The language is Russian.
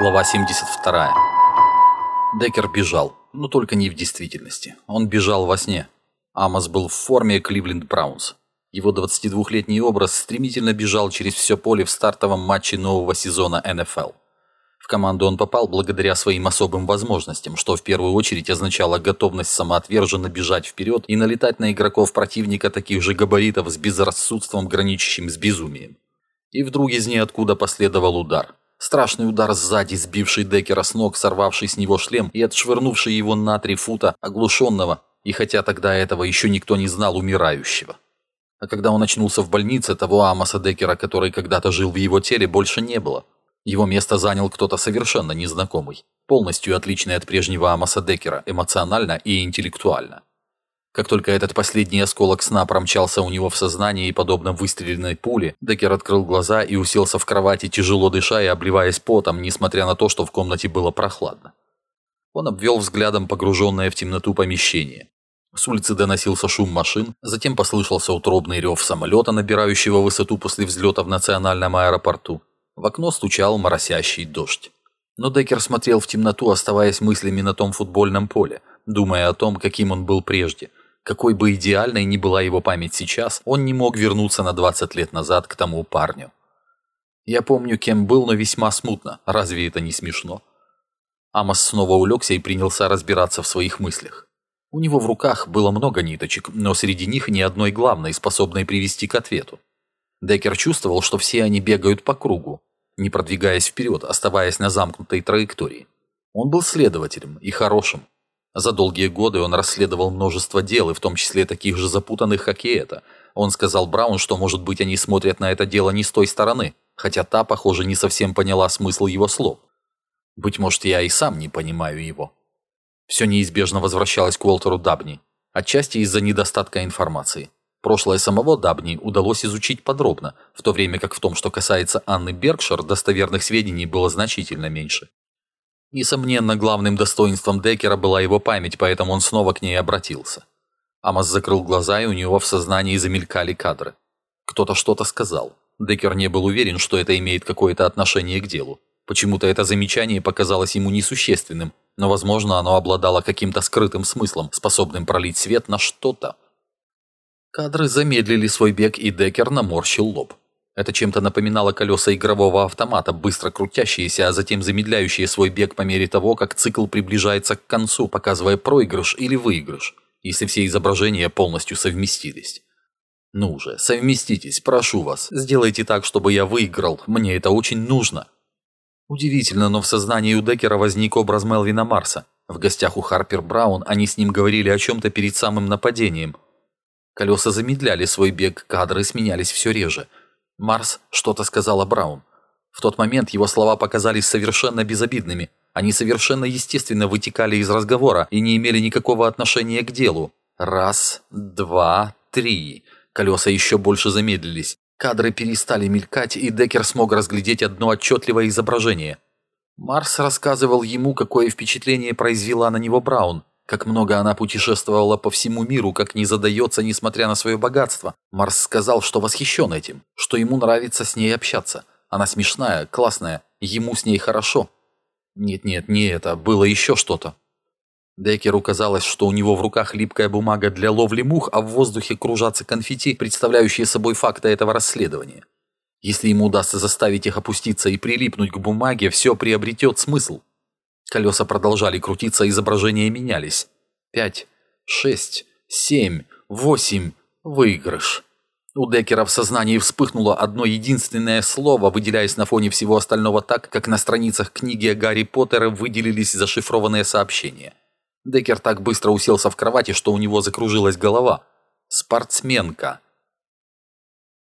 Глава 72. Деккер бежал, но только не в действительности. Он бежал во сне. Амос был в форме Кливленд Браунс. Его 22-летний образ стремительно бежал через все поле в стартовом матче нового сезона НФЛ. В команду он попал благодаря своим особым возможностям, что в первую очередь означало готовность самоотверженно бежать вперед и налетать на игроков противника таких же габаритов с безрассудством, граничащим с безумием. И вдруг из ниоткуда последовал удар. Страшный удар сзади, сбивший Деккера с ног, сорвавший с него шлем и отшвырнувший его на три фута, оглушенного, и хотя тогда этого еще никто не знал, умирающего. А когда он очнулся в больнице, того Амоса Деккера, который когда-то жил в его теле, больше не было. Его место занял кто-то совершенно незнакомый, полностью отличный от прежнего Амоса Деккера эмоционально и интеллектуально. Как только этот последний осколок сна промчался у него в сознании подобно выстреленной пуле, Деккер открыл глаза и уселся в кровати, тяжело дыша и обливаясь потом, несмотря на то, что в комнате было прохладно. Он обвел взглядом погруженное в темноту помещение. С улицы доносился шум машин, затем послышался утробный рев самолета, набирающего высоту после взлета в национальном аэропорту. В окно стучал моросящий дождь. Но Деккер смотрел в темноту, оставаясь мыслями на том футбольном поле, думая о том, каким он был прежде – какой бы идеальной ни была его память сейчас, он не мог вернуться на 20 лет назад к тому парню. Я помню, кем был, но весьма смутно. Разве это не смешно? Амос снова улегся и принялся разбираться в своих мыслях. У него в руках было много ниточек, но среди них ни одной главной, способной привести к ответу. Деккер чувствовал, что все они бегают по кругу, не продвигаясь вперед, оставаясь на замкнутой траектории. Он был следователем и хорошим, за долгие годы он расследовал множество дел, и в том числе таких же запутанных, как и это. Он сказал Браун, что, может быть, они смотрят на это дело не с той стороны, хотя та, похоже, не совсем поняла смысл его слов. Быть может, я и сам не понимаю его. Все неизбежно возвращалось к Уолтеру Дабни, отчасти из-за недостатка информации. Прошлое самого Дабни удалось изучить подробно, в то время как в том, что касается Анны Бергшер, достоверных сведений было значительно меньше. Несомненно, главным достоинством Деккера была его память, поэтому он снова к ней обратился. Амос закрыл глаза, и у него в сознании замелькали кадры. Кто-то что-то сказал. Деккер не был уверен, что это имеет какое-то отношение к делу. Почему-то это замечание показалось ему несущественным, но, возможно, оно обладало каким-то скрытым смыслом, способным пролить свет на что-то. Кадры замедлили свой бег, и Деккер наморщил лоб. Это чем-то напоминало колеса игрового автомата, быстро крутящиеся, а затем замедляющие свой бег по мере того, как цикл приближается к концу, показывая проигрыш или выигрыш, если все изображения полностью совместились. Ну же, совместитесь, прошу вас, сделайте так, чтобы я выиграл, мне это очень нужно. Удивительно, но в сознании у Деккера возник образ Мелвина Марса. В гостях у Харпер Браун они с ним говорили о чем-то перед самым нападением. Колеса замедляли свой бег, кадры сменялись все реже – Марс что-то сказала Браун. В тот момент его слова показались совершенно безобидными. Они совершенно естественно вытекали из разговора и не имели никакого отношения к делу. Раз, два, три. Колеса еще больше замедлились. Кадры перестали мелькать, и Деккер смог разглядеть одно отчетливое изображение. Марс рассказывал ему, какое впечатление произвела на него Браун. Как много она путешествовала по всему миру, как не задается, несмотря на свое богатство. Марс сказал, что восхищен этим, что ему нравится с ней общаться. Она смешная, классная, ему с ней хорошо. Нет-нет, не это, было еще что-то. Деккеру казалось, что у него в руках липкая бумага для ловли мух, а в воздухе кружатся конфетти, представляющие собой факты этого расследования. Если ему удастся заставить их опуститься и прилипнуть к бумаге, все приобретет смысл. Колеса продолжали крутиться, изображения менялись. Пять, шесть, семь, восемь. Выигрыш. У Деккера в сознании вспыхнуло одно единственное слово, выделяясь на фоне всего остального так, как на страницах книги Гарри Поттере выделились зашифрованные сообщения. Деккер так быстро уселся в кровати, что у него закружилась голова. «Спортсменка».